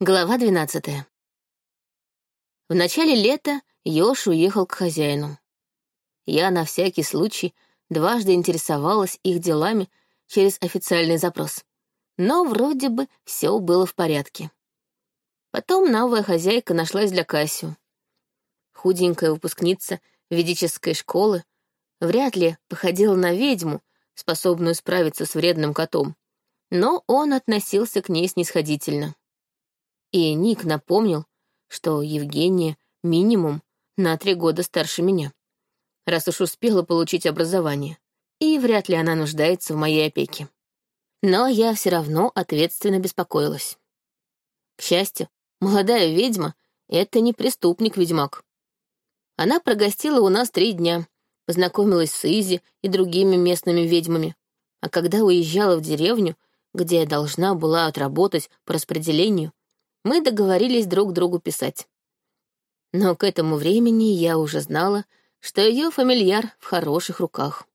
Глава двенадцатая. В начале лета Ёж уехал к хозяину. Я на всякий случай дважды интересовалась их делами через официальный запрос. Но вроде бы все было в порядке. Потом новая хозяйка нашлась для Кассию. Худенькая выпускница ведической школы вряд ли походила на ведьму, способную справиться с вредным котом, но он относился к ней снисходительно. И Ник напомнил, что Евгения минимум на три года старше меня, раз уж успела получить образование, и вряд ли она нуждается в моей опеке. Но я все равно ответственно беспокоилась. К счастью, молодая ведьма — это не преступник-ведьмак. Она прогостила у нас три дня, познакомилась с Изи и другими местными ведьмами, а когда уезжала в деревню, где я должна была отработать по распределению, мы договорились друг другу писать. Но к этому времени я уже знала, что ее фамильяр в хороших руках.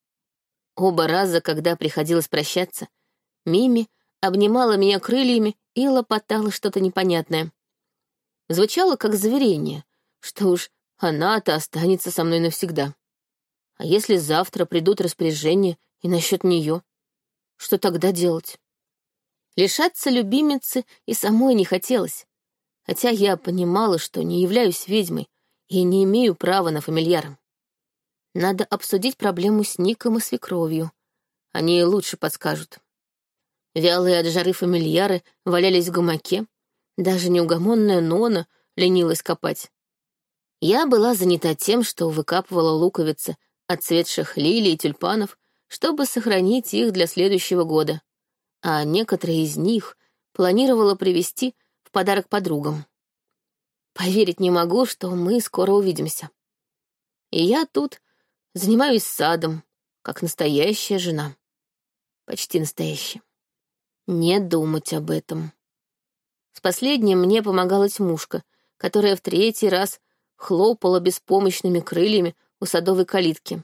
Оба раза, когда приходилось прощаться, Мими обнимала меня крыльями и лопотала что-то непонятное. Звучало как заверение, что уж она-то останется со мной навсегда. А если завтра придут распоряжения и насчет нее, что тогда делать? Лишаться любимицы и самой не хотелось, хотя я понимала, что не являюсь ведьмой и не имею права на фамильяра. Надо обсудить проблему с Ником и свекровью. Они лучше подскажут. Вялые от жары фамильяры валялись в гамаке, даже неугомонная Нона ленилась копать. Я была занята тем, что выкапывала луковицы отцветших лилий и тюльпанов, чтобы сохранить их для следующего года а некоторые из них планировала привезти в подарок подругам. Поверить не могу, что мы скоро увидимся. И я тут занимаюсь садом, как настоящая жена. Почти настоящая. Не думать об этом. С последним мне помогала тьмушка, которая в третий раз хлопала беспомощными крыльями у садовой калитки.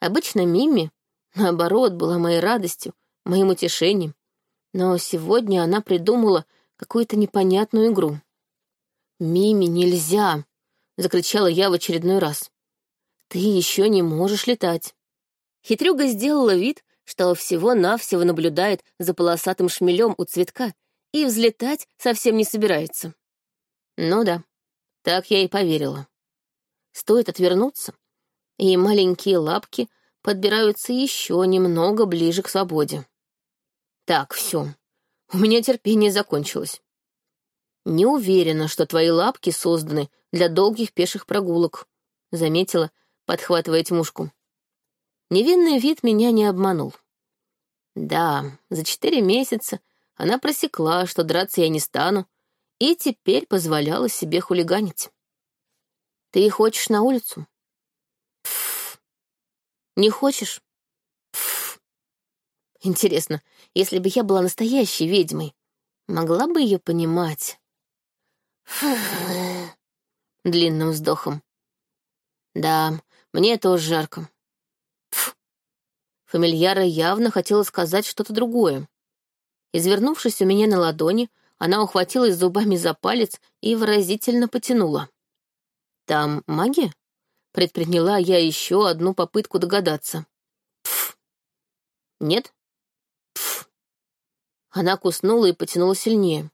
Обычно Мими, наоборот, была моей радостью, моим утешением, но сегодня она придумала какую-то непонятную игру. «Мими, нельзя!» — закричала я в очередной раз. «Ты еще не можешь летать». Хитрюга сделала вид, что всего-навсего наблюдает за полосатым шмелем у цветка и взлетать совсем не собирается. Ну да, так я и поверила. Стоит отвернуться, и маленькие лапки подбираются еще немного ближе к свободе. Так, все. У меня терпение закончилось. Не уверена, что твои лапки созданы для долгих пеших прогулок, заметила, подхватывая тьмушку. Невинный вид меня не обманул. Да, за четыре месяца она просекла, что драться я не стану, и теперь позволяла себе хулиганить. Ты хочешь на улицу? Пф. Не хочешь? Интересно, если бы я была настоящей ведьмой, могла бы ее понимать? Длинным вздохом. Да, мне тоже жарко. Пф. Фамильяра явно хотела сказать что-то другое. Извернувшись у меня на ладони, она ухватилась зубами за палец и выразительно потянула. «Там магия?» — предприняла я еще одну попытку догадаться. «Пф! Нет, она куснула и потянула сильнее.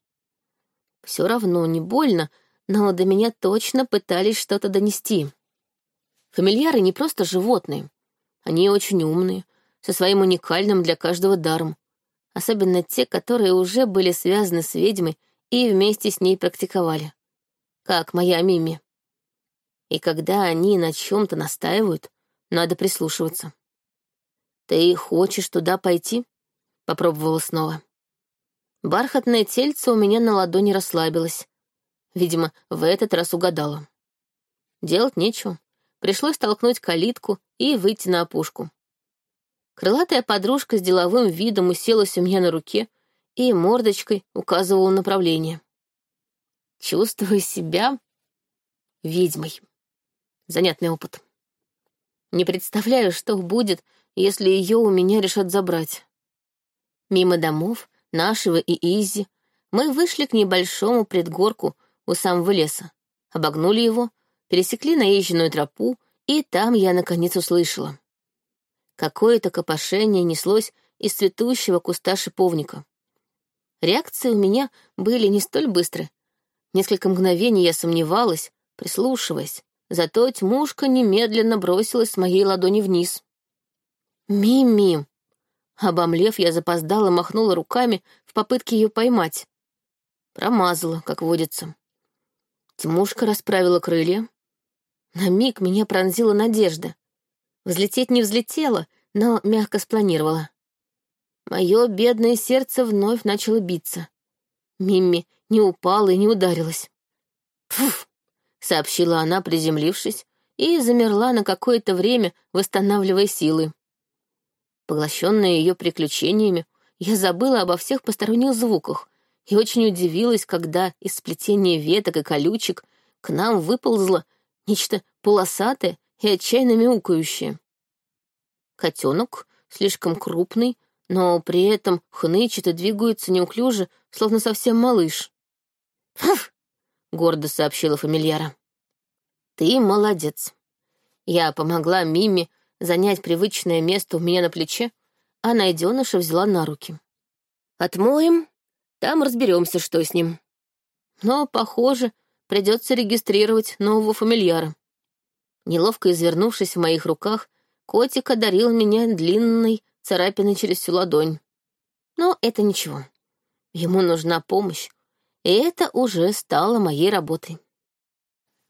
Все равно не больно, но до меня точно пытались что-то донести. Фамильяры не просто животные. Они очень умные, со своим уникальным для каждого даром. Особенно те, которые уже были связаны с ведьмой и вместе с ней практиковали. Как моя Мими. И когда они на чем-то настаивают, надо прислушиваться. «Ты хочешь туда пойти?» — попробовала снова. Бархатное тельце у меня на ладони расслабилось. Видимо, в этот раз угадала. Делать нечего. Пришлось толкнуть калитку и выйти на опушку. Крылатая подружка с деловым видом уселась у меня на руке и мордочкой указывала направление. Чувствую себя ведьмой. Занятный опыт. Не представляю, что будет, если ее у меня решат забрать. Мимо домов нашего и Изи, Мы вышли к небольшому предгорку у самого леса, обогнули его, пересекли наезженную тропу, и там я наконец услышала. Какое-то копошение неслось из цветущего куста шиповника. Реакции у меня были не столь быстры. Несколько мгновений я сомневалась, прислушиваясь, зато тьмушка немедленно бросилась с моей ладони вниз. «Мим-мим!» Обомлев, я запоздала, махнула руками в попытке ее поймать. Промазала, как водится. Тимушка расправила крылья. На миг меня пронзила надежда. Взлететь не взлетела, но мягко спланировала. Мое бедное сердце вновь начало биться. Мимми не упала и не ударилась. «Фуф!» — сообщила она, приземлившись, и замерла на какое-то время, восстанавливая силы. Поглощенная ее приключениями, я забыла обо всех посторонних звуках и очень удивилась, когда из сплетения веток и колючек к нам выползло нечто полосатое и отчаянно мяукающее. Котенок, слишком крупный, но при этом хнычет и двигается неуклюже, словно совсем малыш. «Фуф!» — гордо сообщила фамильяра. «Ты молодец. Я помогла Миме занять привычное место у меня на плече, а найденыша взяла на руки. Отмоем, там разберемся, что с ним. Но, похоже, придется регистрировать нового фамильяра. Неловко извернувшись в моих руках, котик одарил меня длинной царапиной через всю ладонь. Но это ничего. Ему нужна помощь, и это уже стало моей работой.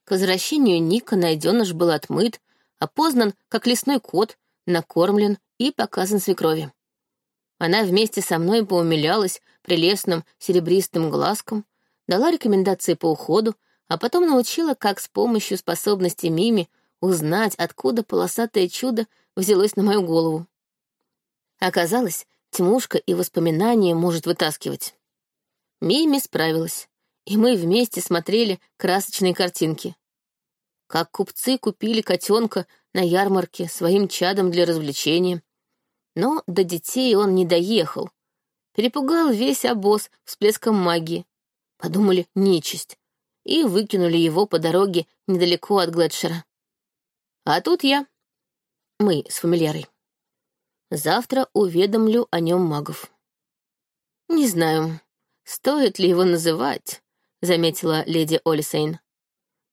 К возвращению Ника найденыш был отмыт, опознан как лесной кот, накормлен и показан свекрови. Она вместе со мной поумилялась прелестным серебристым глазком, дала рекомендации по уходу, а потом научила, как с помощью способности Мими узнать, откуда полосатое чудо взялось на мою голову. Оказалось, тьмушка и воспоминания может вытаскивать. Мими справилась, и мы вместе смотрели красочные картинки как купцы купили котенка на ярмарке своим чадом для развлечения. Но до детей он не доехал. Перепугал весь обоз всплеском магии. Подумали нечисть. И выкинули его по дороге недалеко от Глетшера. А тут я. Мы с фамильярой. Завтра уведомлю о нем магов. Не знаю, стоит ли его называть, заметила леди Олисейн.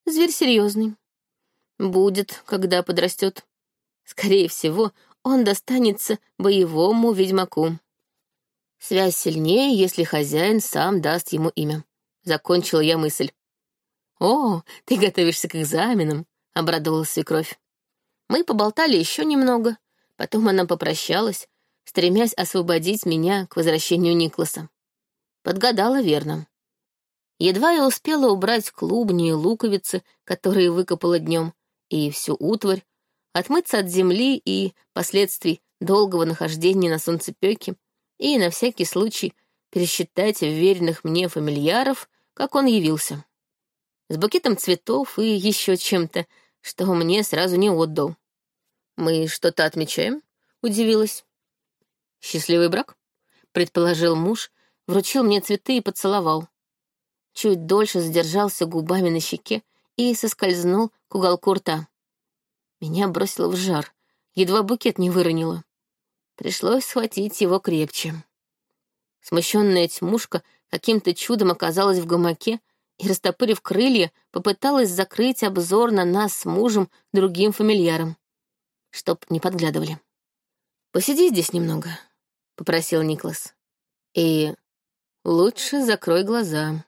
Зверь серьезный. Будет, когда подрастет. Скорее всего, он достанется боевому ведьмаку. Связь сильнее, если хозяин сам даст ему имя. Закончила я мысль. «О, ты готовишься к экзаменам», — обрадовалась свекровь. Мы поболтали еще немного, потом она попрощалась, стремясь освободить меня к возвращению Никласа. Подгадала верно. Едва я успела убрать клубни и луковицы, которые выкопала днем, и всю утварь, отмыться от земли и последствий долгого нахождения на солнцепёке и на всякий случай пересчитать веренных мне фамильяров, как он явился. С букетом цветов и еще чем-то, что мне сразу не отдал. «Мы что-то отмечаем?» — удивилась. «Счастливый брак?» — предположил муж, вручил мне цветы и поцеловал. Чуть дольше задержался губами на щеке и соскользнул к уголку рта. Меня бросило в жар, едва букет не выронила. Пришлось схватить его крепче. Смущенная тьмушка каким-то чудом оказалась в гамаке и, растопырив крылья, попыталась закрыть обзор на нас с мужем другим фамильяром, чтоб не подглядывали. «Посиди здесь немного», — попросил Никлас. «И лучше закрой глаза.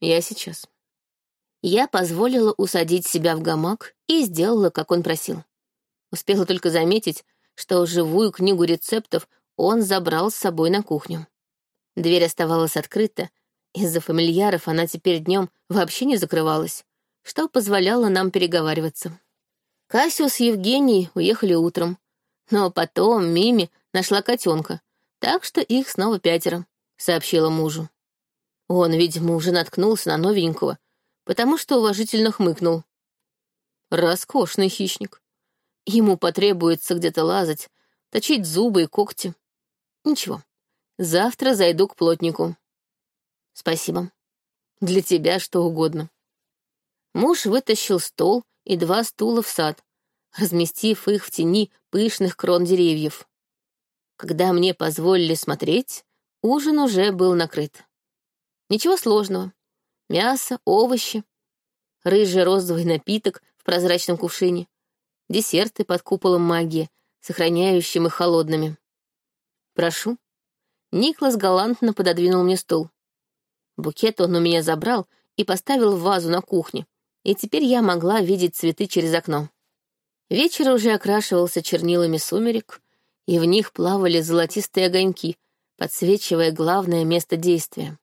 Я сейчас» я позволила усадить себя в гамак и сделала, как он просил. Успела только заметить, что живую книгу рецептов он забрал с собой на кухню. Дверь оставалась открыта, из-за фамильяров она теперь днем вообще не закрывалась, что позволяло нам переговариваться. Кассиус и Евгений уехали утром, но потом Мими нашла котенка, так что их снова пятеро, сообщила мужу. Он, видимо, уже наткнулся на новенького, потому что уважительно хмыкнул. Роскошный хищник. Ему потребуется где-то лазать, точить зубы и когти. Ничего, завтра зайду к плотнику. Спасибо. Для тебя что угодно. Муж вытащил стол и два стула в сад, разместив их в тени пышных крон деревьев. Когда мне позволили смотреть, ужин уже был накрыт. Ничего сложного. Мясо, овощи, рыжий розовый напиток в прозрачном кувшине, десерты под куполом магии, сохраняющим их холодными. «Прошу». Никлас галантно пододвинул мне стул. Букет он у меня забрал и поставил в вазу на кухне, и теперь я могла видеть цветы через окно. Вечер уже окрашивался чернилами сумерек, и в них плавали золотистые огоньки, подсвечивая главное место действия.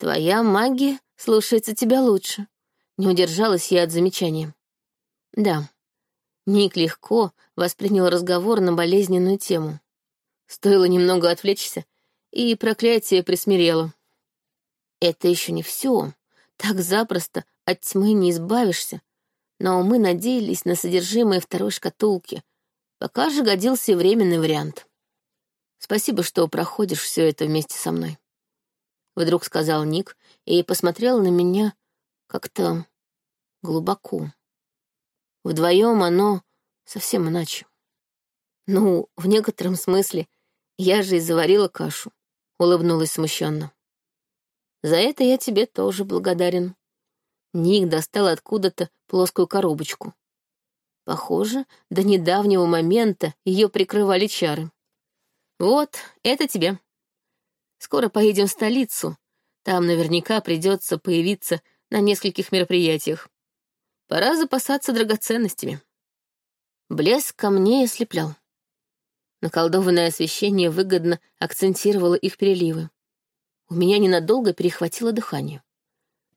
«Твоя магия слушается тебя лучше», — не удержалась я от замечания. «Да». Ник легко воспринял разговор на болезненную тему. Стоило немного отвлечься, и проклятие присмирело. Это еще не все. Так запросто от тьмы не избавишься. Но мы надеялись на содержимое второй шкатулки. Пока же годился временный вариант. Спасибо, что проходишь все это вместе со мной. Вдруг сказал Ник и посмотрел на меня как-то глубоко. Вдвоем оно совсем иначе. Ну, в некотором смысле я же и заварила кашу, улыбнулась смущенно. За это я тебе тоже благодарен. Ник достал откуда-то плоскую коробочку. Похоже, до недавнего момента ее прикрывали чары. Вот, это тебе. Скоро поедем в столицу. Там наверняка придется появиться на нескольких мероприятиях. Пора запасаться драгоценностями. Блеск камней ослеплял. Наколдованное освещение выгодно акцентировало их переливы. У меня ненадолго перехватило дыхание.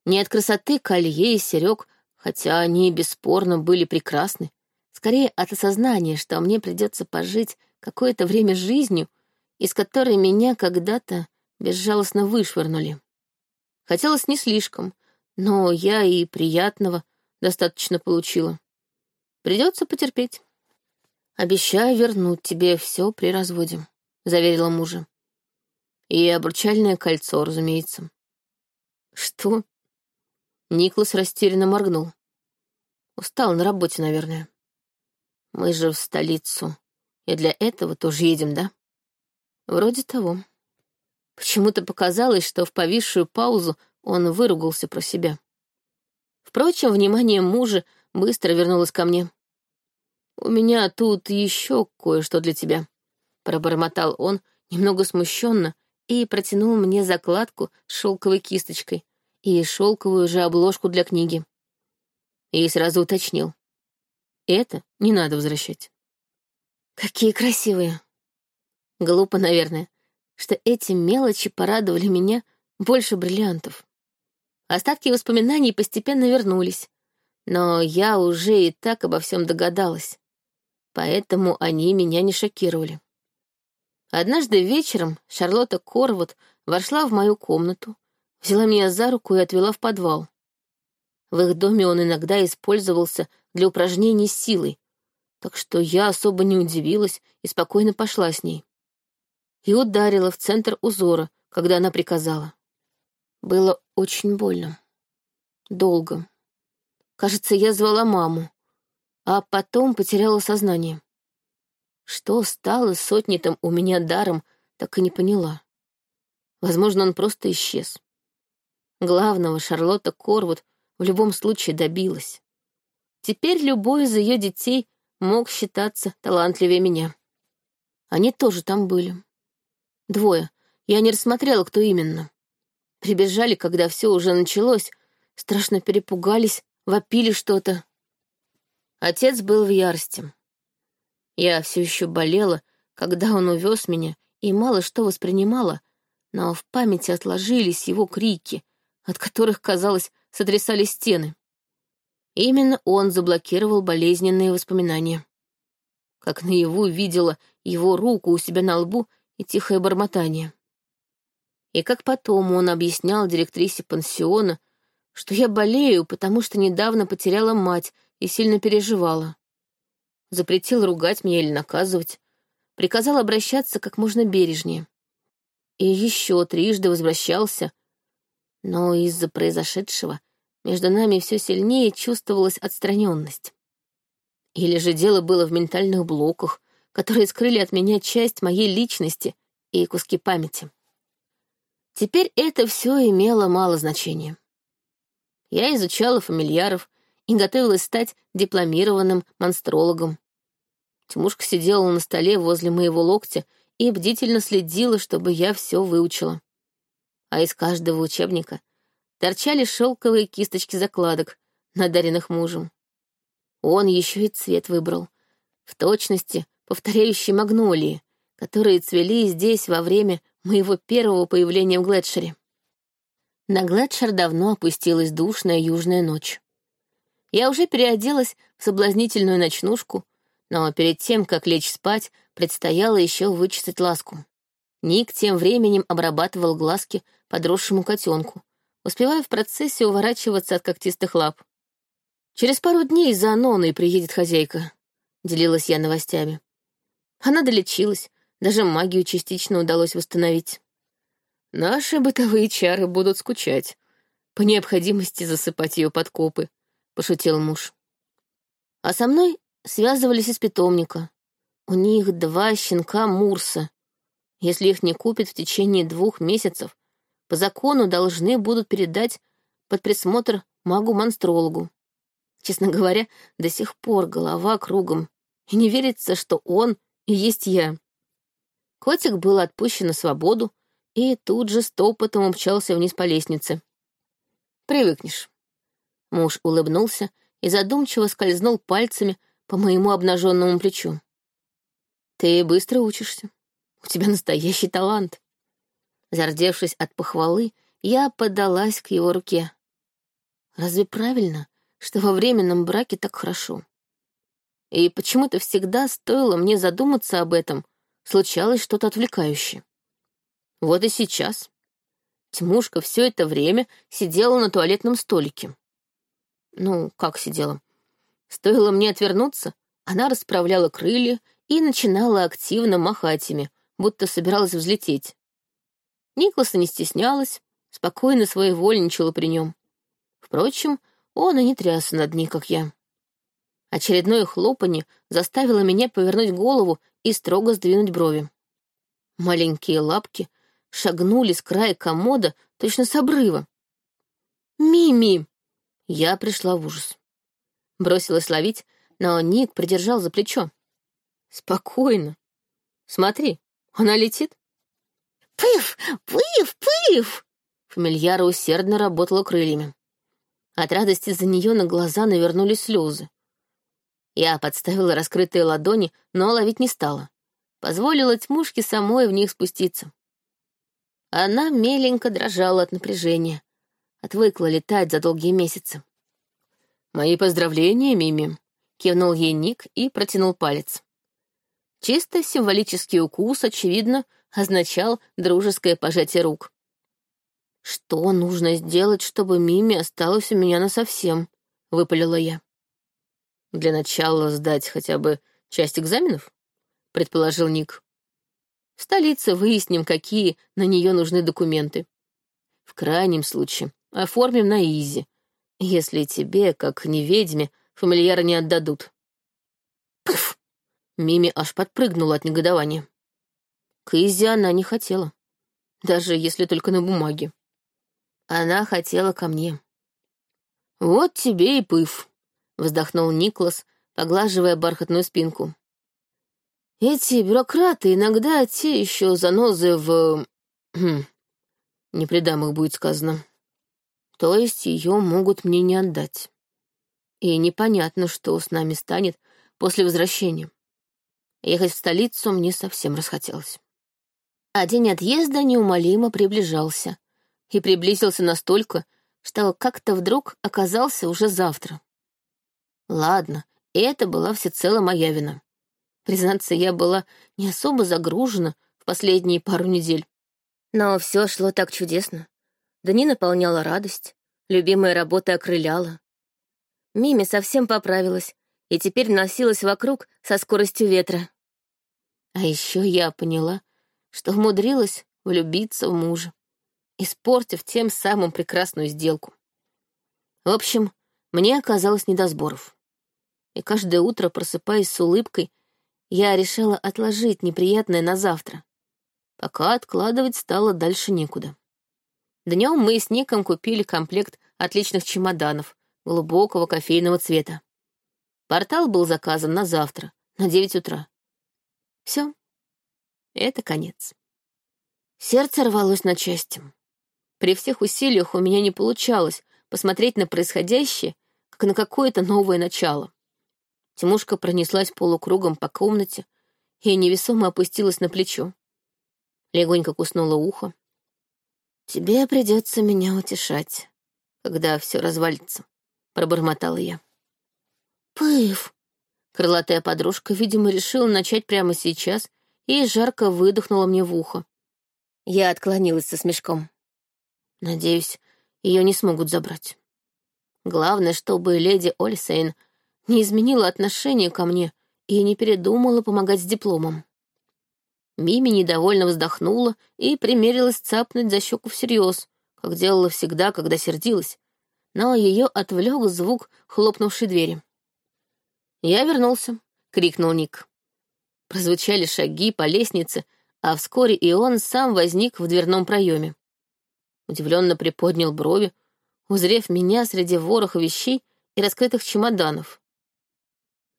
Не от красоты колье и серег, хотя они бесспорно были прекрасны, скорее от осознания, что мне придется пожить какое-то время жизнью, из которой меня когда-то безжалостно вышвырнули. Хотелось не слишком, но я и приятного достаточно получила. Придется потерпеть. «Обещаю вернуть тебе все при разводе», — заверила мужа. «И обручальное кольцо, разумеется». «Что?» Никлас растерянно моргнул. Устал на работе, наверное. Мы же в столицу, и для этого тоже едем, да? Вроде того. Почему-то показалось, что в повисшую паузу он выругался про себя. Впрочем, внимание мужа быстро вернулось ко мне. «У меня тут еще кое-что для тебя», — пробормотал он, немного смущенно, и протянул мне закладку с шелковой кисточкой и шелковую же обложку для книги. И сразу уточнил. Это не надо возвращать. Какие красивые. Глупо, наверное, что эти мелочи порадовали меня больше бриллиантов. Остатки воспоминаний постепенно вернулись, но я уже и так обо всем догадалась поэтому они меня не шокировали. Однажды вечером Шарлотта Корвуд вошла в мою комнату, взяла меня за руку и отвела в подвал. В их доме он иногда использовался для упражнений силой, так что я особо не удивилась и спокойно пошла с ней. И ударила в центр узора, когда она приказала. Было очень больно. Долго. Кажется, я звала маму, а потом потеряла сознание. Что стало с отнятым у меня даром, так и не поняла. Возможно, он просто исчез. Главного Шарлотта Корвуд в любом случае добилась. Теперь любой из ее детей мог считаться талантливее меня. Они тоже там были. Двое. Я не рассмотрела, кто именно. Прибежали, когда все уже началось, страшно перепугались, вопили что-то. Отец был в ярости. Я все еще болела, когда он увез меня, и мало что воспринимала, но в памяти отложились его крики, от которых, казалось, сотрясали стены. Именно он заблокировал болезненные воспоминания. Как наяву видела его руку у себя на лбу и тихое бормотание. И как потом он объяснял директрисе пансиона, что я болею, потому что недавно потеряла мать и сильно переживала. Запретил ругать меня или наказывать, приказал обращаться как можно бережнее. И еще трижды возвращался, Но из-за произошедшего между нами все сильнее чувствовалась отстраненность. Или же дело было в ментальных блоках, которые скрыли от меня часть моей личности и куски памяти. Теперь это все имело мало значения. Я изучала фамильяров и готовилась стать дипломированным монстрологом. Тимушка сидела на столе возле моего локтя и бдительно следила, чтобы я все выучила. А из каждого учебника торчали шелковые кисточки закладок, надаренных мужем. Он еще и цвет выбрал, в точности повторяющий магнолии, которые цвели здесь во время моего первого появления в Глетшере. На Глетшер давно опустилась душная южная ночь. Я уже переоделась в соблазнительную ночнушку, но перед тем, как лечь спать, предстояло еще вычесать ласку. Ник тем временем обрабатывал глазки подросшему котенку, успевая в процессе уворачиваться от когтистых лап. «Через пару дней за Аноной приедет хозяйка», — делилась я новостями. Она долечилась, даже магию частично удалось восстановить. Наши бытовые чары будут скучать. По необходимости засыпать ее под копы, — пошутил муж. А со мной связывались из питомника. У них два щенка Мурса. Если их не купят в течение двух месяцев, по закону должны будут передать под присмотр магу-монстрологу. Честно говоря, до сих пор голова кругом, и не верится, что он и есть я. Котик был отпущен на свободу и тут же стопотом умчался вниз по лестнице. «Привыкнешь». Муж улыбнулся и задумчиво скользнул пальцами по моему обнаженному плечу. «Ты быстро учишься. У тебя настоящий талант». Зардевшись от похвалы, я подалась к его руке. «Разве правильно, что во временном браке так хорошо?» И почему-то всегда стоило мне задуматься об этом, случалось что-то отвлекающее. Вот и сейчас. Тимушка все это время сидела на туалетном столике. Ну, как сидела? Стоило мне отвернуться, она расправляла крылья и начинала активно махать ими, будто собиралась взлететь. Никласа не стеснялась, спокойно своевольничала при нем. Впрочем, он и не трясся над ней, как я. Очередное хлопанье заставило меня повернуть голову и строго сдвинуть брови. Маленькие лапки шагнули с края комода точно с обрыва. «Мими!» Я пришла в ужас. Бросилась ловить, но Ник придержал за плечо. «Спокойно. Смотри, она летит». «Пыв! Пыв! Пыв!» Фамильяра усердно работала крыльями. От радости за нее на глаза навернулись слезы. Я подставила раскрытые ладони, но ловить не стала. Позволила тьмушке самой в них спуститься. Она меленько дрожала от напряжения. Отвыкла летать за долгие месяцы. «Мои поздравления, Мими», — кивнул ей Ник и протянул палец. Чисто символический укус, очевидно, означал дружеское пожатие рук. «Что нужно сделать, чтобы Мими осталась у меня насовсем?» — выпалила я. Для начала сдать хотя бы часть экзаменов, предположил Ник. В столице выясним, какие на нее нужны документы. В крайнем случае оформим на Изи, если тебе, как неведьме, фамильяра не отдадут. Пф! Мими аж подпрыгнула от негодования. К Изи она не хотела, даже если только на бумаге. Она хотела ко мне. Вот тебе и пыв, — вздохнул Никлас, поглаживая бархатную спинку. «Эти бюрократы иногда те еще занозы в... Хм, не предам их, будет сказано. То есть ее могут мне не отдать. И непонятно, что с нами станет после возвращения. Ехать в столицу мне совсем расхотелось. А день отъезда неумолимо приближался. И приблизился настолько, что как-то вдруг оказался уже завтра. Ладно, это была всецело моя вина. Признаться, я была не особо загружена в последние пару недель. Но все шло так чудесно. Дни наполняла радость, любимая работа окрыляла. Мими совсем поправилась и теперь носилась вокруг со скоростью ветра. А еще я поняла, что умудрилась влюбиться в мужа. испортив тем самым прекрасную сделку. В общем, мне оказалось не до сборов. И каждое утро, просыпаясь с улыбкой, я решила отложить неприятное на завтра, пока откладывать стало дальше некуда. Днем мы с Ником купили комплект отличных чемоданов глубокого кофейного цвета. Портал был заказан на завтра, на девять утра. Все, это конец. Сердце рвалось на части. При всех усилиях у меня не получалось посмотреть на происходящее, как на какое-то новое начало. Тимушка пронеслась полукругом по комнате и невесомо опустилась на плечо. Легонько куснула ухо. «Тебе придется меня утешать, когда все развалится», — пробормотала я. «Пыв!» Крылатая подружка, видимо, решила начать прямо сейчас и жарко выдохнула мне в ухо. Я отклонилась со смешком. Надеюсь, ее не смогут забрать. Главное, чтобы леди Ольсейн не изменила отношение ко мне и не передумала помогать с дипломом. Мими недовольно вздохнула и примерилась цапнуть за щеку всерьез, как делала всегда, когда сердилась, но ее отвлек звук хлопнувшей двери. «Я вернулся», — крикнул Ник. Прозвучали шаги по лестнице, а вскоре и он сам возник в дверном проеме. Удивленно приподнял брови, узрев меня среди вороха вещей и раскрытых чемоданов.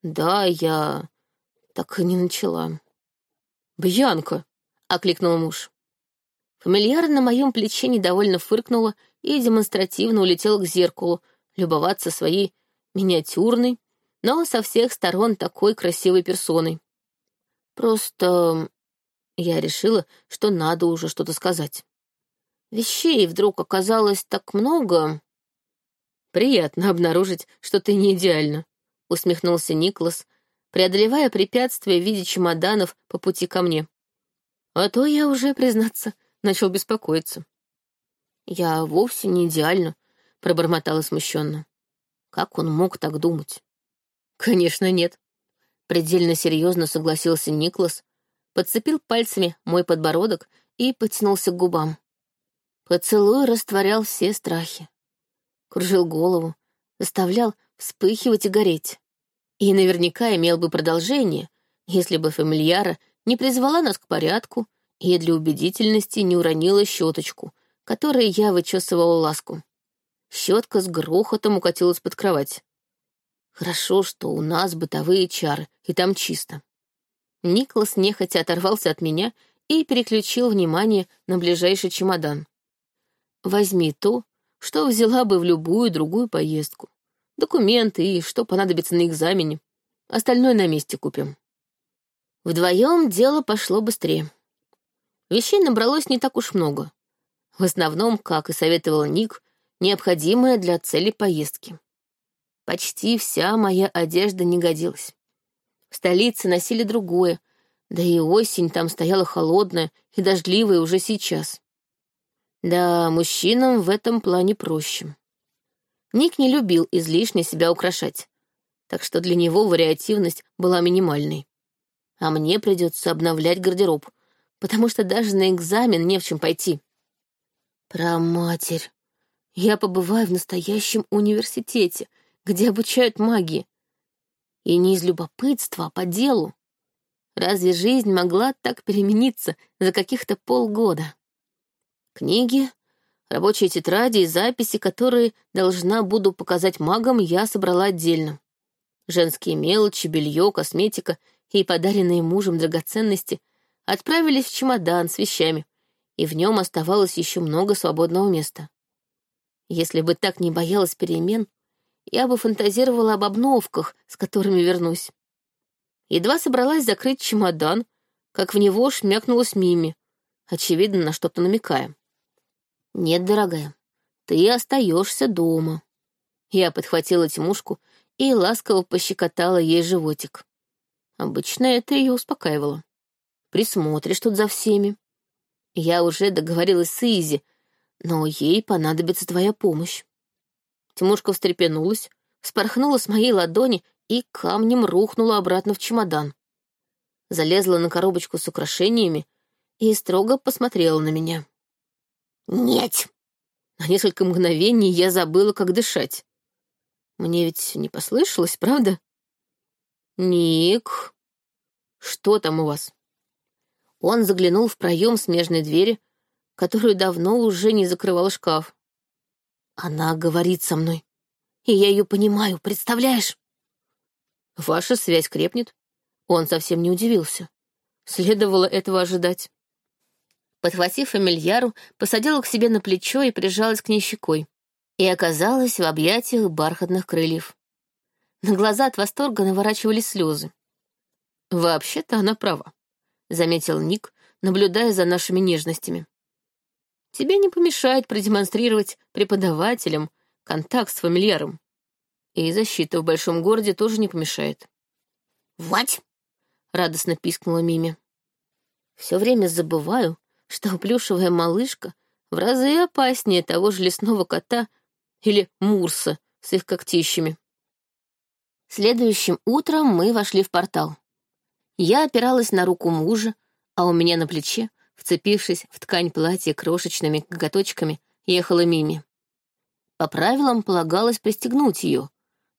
Да, я так и не начала. «Бьянка!» — окликнул муж. Фамильяр на моем плече недовольно фыркнула и демонстративно улетел к зеркалу, любоваться своей миниатюрной, но со всех сторон такой красивой персоной. Просто я решила, что надо уже что-то сказать. Вещей вдруг оказалось так много. Приятно обнаружить, что ты не идеальна, — усмехнулся Никлас, преодолевая препятствия в виде чемоданов по пути ко мне. А то я уже, признаться, начал беспокоиться. «Я вовсе не идеальна», — пробормотала смущенно. Как он мог так думать? «Конечно, нет», — предельно серьезно согласился Никлас, подцепил пальцами мой подбородок и потянулся к губам. Поцелуй растворял все страхи. Кружил голову, заставлял вспыхивать и гореть. И наверняка имел бы продолжение, если бы фамильяра не призвала нас к порядку и для убедительности не уронила щеточку, которой я вычесывала ласку. Щетка с грохотом укатилась под кровать. Хорошо, что у нас бытовые чары, и там чисто. Николас нехотя оторвался от меня и переключил внимание на ближайший чемодан. Возьми то, что взяла бы в любую другую поездку документы и что понадобится на экзамене. Остальное на месте купим. Вдвоем дело пошло быстрее. Вещей набралось не так уж много. В основном, как и советовал Ник, необходимое для цели поездки. Почти вся моя одежда не годилась. В столице носили другое, да и осень там стояла холодная и дождливая уже сейчас. Да, мужчинам в этом плане проще. Ник не любил излишне себя украшать, так что для него вариативность была минимальной. А мне придется обновлять гардероб, потому что даже на экзамен не в чем пойти. Про матерь. Я побываю в настоящем университете, где обучают магии. И не из любопытства, а по делу. Разве жизнь могла так перемениться за каких-то полгода? Книги, Рабочие тетради и записи, которые должна буду показать магам, я собрала отдельно. Женские мелочи, белье, косметика и подаренные мужем драгоценности отправились в чемодан с вещами, и в нем оставалось еще много свободного места. Если бы так не боялась перемен, я бы фантазировала об обновках, с которыми вернусь. Едва собралась закрыть чемодан, как в него шмякнулась Мими, очевидно, на что-то намекая. «Нет, дорогая, ты остаешься дома». Я подхватила Тимушку и ласково пощекотала ей животик. Обычно это ее успокаивало. Присмотришь тут за всеми. Я уже договорилась с Изи, но ей понадобится твоя помощь. Тимушка встрепенулась, вспорхнула с моей ладони и камнем рухнула обратно в чемодан. Залезла на коробочку с украшениями и строго посмотрела на меня. «Нет!» На несколько мгновений я забыла, как дышать. Мне ведь не послышалось, правда? «Ник, что там у вас?» Он заглянул в проем смежной двери, которую давно уже не закрывал шкаф. «Она говорит со мной, и я ее понимаю, представляешь?» «Ваша связь крепнет». Он совсем не удивился. Следовало этого ожидать. Подхватив фамильяру, посадила к себе на плечо и прижалась к ней щекой. И оказалась в объятиях бархатных крыльев. На глаза от восторга наворачивались слезы. «Вообще-то она права», — заметил Ник, наблюдая за нашими нежностями. «Тебе не помешает продемонстрировать преподавателям контакт с фамильяром. И защита в большом городе тоже не помешает». «Вот!» — радостно пискнула Мими. «Все время забываю, что плюшевая малышка в разы опаснее того же лесного кота или Мурса с их когтищами. Следующим утром мы вошли в портал. Я опиралась на руку мужа, а у меня на плече, вцепившись в ткань платья крошечными коготочками, ехала Мими. По правилам полагалось пристегнуть ее,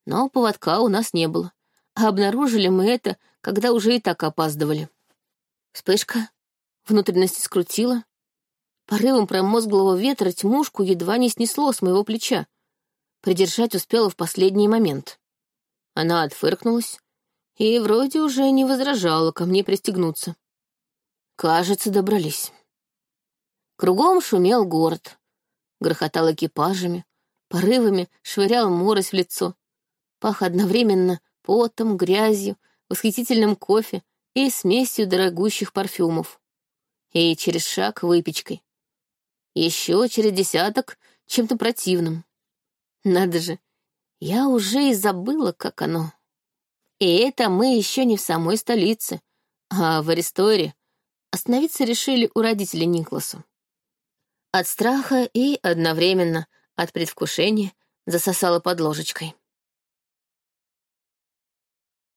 но поводка у нас не было, а обнаружили мы это, когда уже и так опаздывали. Вспышка, Внутренности скрутило. Порывом промозглого ветра тьмушку едва не снесло с моего плеча. Придержать успела в последний момент. Она отфыркнулась и вроде уже не возражала ко мне пристегнуться. Кажется, добрались. Кругом шумел город. Грохотал экипажами, порывами швырял морось в лицо. Пах одновременно потом, грязью, восхитительным кофе и смесью дорогущих парфюмов и через шаг выпечкой. Еще через десяток чем-то противным. Надо же, я уже и забыла, как оно. И это мы еще не в самой столице, а в Аристоре. Остановиться решили у родителей Никласа. От страха и одновременно от предвкушения засосала под ложечкой.